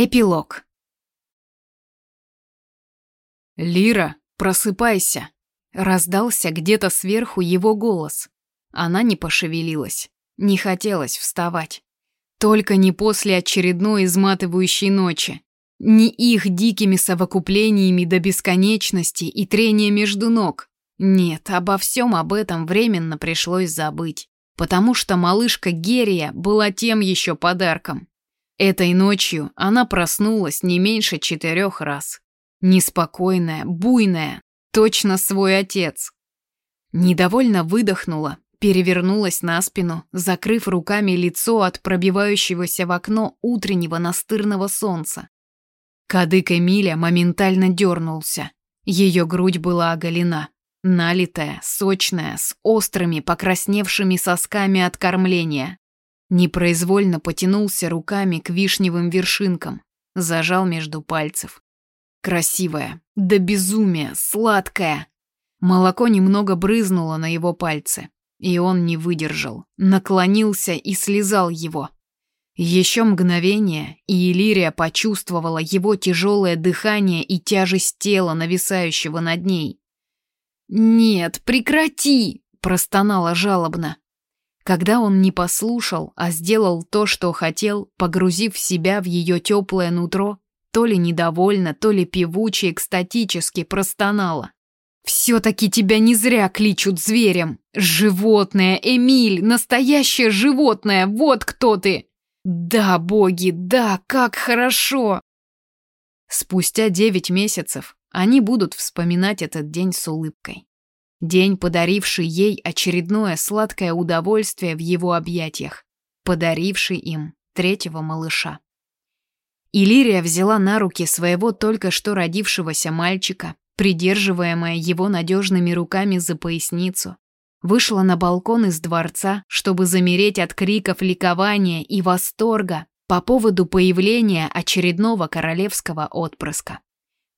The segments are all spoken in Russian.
Эпилог. «Лира, просыпайся!» Раздался где-то сверху его голос. Она не пошевелилась, не хотелось вставать. Только не после очередной изматывающей ночи. Не их дикими совокуплениями до бесконечности и трения между ног. Нет, обо всем об этом временно пришлось забыть. Потому что малышка Герия была тем еще подарком. Этой ночью она проснулась не меньше четырех раз. Неспокойная, буйная, точно свой отец. Недовольно выдохнула, перевернулась на спину, закрыв руками лицо от пробивающегося в окно утреннего настырного солнца. Кадык Эмиля моментально дернулся. Ее грудь была оголена, налитая, сочная, с острыми, покрасневшими сосками от кормления. Непроизвольно потянулся руками к вишневым вершинкам, зажал между пальцев. Красивая, до безумия, сладкая. Молоко немного брызнуло на его пальцы, и он не выдержал, наклонился и слезал его. Еще мгновение, и Элирия почувствовала его тяжелое дыхание и тяжесть тела, нависающего над ней. «Нет, прекрати!» – простонала жалобно. Когда он не послушал, а сделал то, что хотел, погрузив себя в ее теплое нутро, то ли недовольно, то ли певуче, экстатически простонала. «Все-таки тебя не зря кличут зверем! Животное, Эмиль, настоящее животное, вот кто ты!» «Да, боги, да, как хорошо!» Спустя девять месяцев они будут вспоминать этот день с улыбкой. День, подаривший ей очередное сладкое удовольствие в его объятиях, подаривший им третьего малыша. Илирия взяла на руки своего только что родившегося мальчика, придерживаемая его надежными руками за поясницу, вышла на балкон из дворца, чтобы замереть от криков ликования и восторга по поводу появления очередного королевского отпрыска.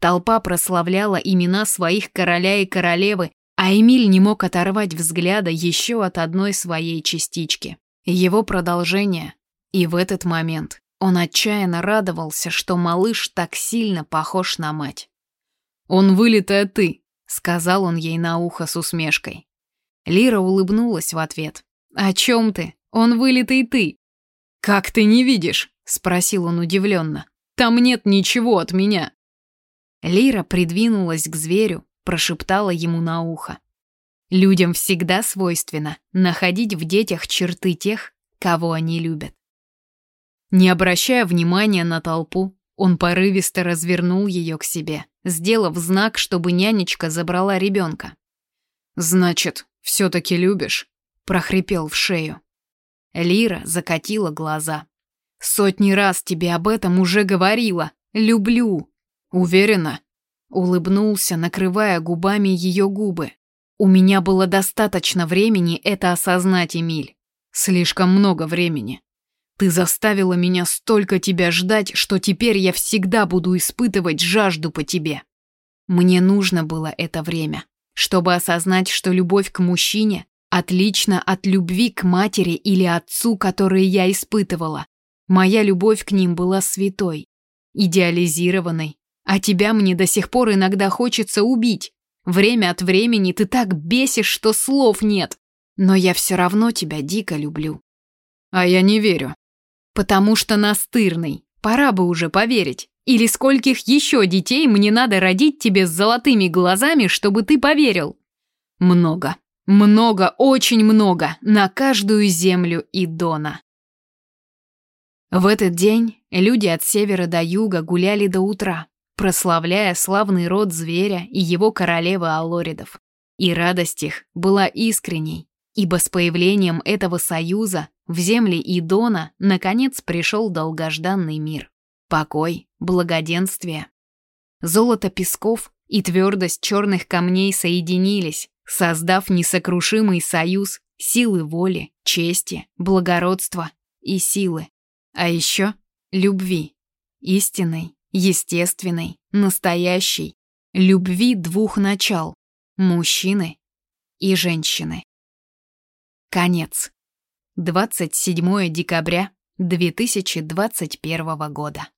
Толпа прославляла имена своих короля и королевы а Эмиль не мог оторвать взгляда еще от одной своей частички. Его продолжение. И в этот момент он отчаянно радовался, что малыш так сильно похож на мать. «Он вылитая ты», — сказал он ей на ухо с усмешкой. Лира улыбнулась в ответ. «О чем ты? Он вылитый ты». «Как ты не видишь?» — спросил он удивленно. «Там нет ничего от меня». Лира придвинулась к зверю, прошептала ему на ухо. Людям всегда свойственно находить в детях черты тех, кого они любят. Не обращая внимания на толпу, он порывисто развернул ее к себе, сделав знак, чтобы нянечка забрала ребенка. «Значит, все-таки любишь?» – прохрипел в шею. Лира закатила глаза. «Сотни раз тебе об этом уже говорила. Люблю. Уверена?» Улыбнулся, накрывая губами ее губы. У меня было достаточно времени это осознать, Эмиль. Слишком много времени. Ты заставила меня столько тебя ждать, что теперь я всегда буду испытывать жажду по тебе. Мне нужно было это время, чтобы осознать, что любовь к мужчине отлична от любви к матери или отцу, которые я испытывала. Моя любовь к ним была святой, идеализированной, а тебя мне до сих пор иногда хочется убить. Время от времени ты так бесишь, что слов нет. Но я все равно тебя дико люблю. А я не верю. Потому что настырный. Пора бы уже поверить. Или скольких еще детей мне надо родить тебе с золотыми глазами, чтобы ты поверил? Много. Много, очень много. На каждую землю и Дона. В этот день люди от севера до юга гуляли до утра прославляя славный род зверя и его королевы Аллоридов. И радость их была искренней, ибо с появлением этого союза в земли Идона наконец пришел долгожданный мир. Покой, благоденствие. Золото песков и твердость черных камней соединились, создав несокрушимый союз силы воли, чести, благородства и силы. А еще любви, истинной естественной, настоящей, любви двух начал – мужчины и женщины. Конец. 27 декабря 2021 года.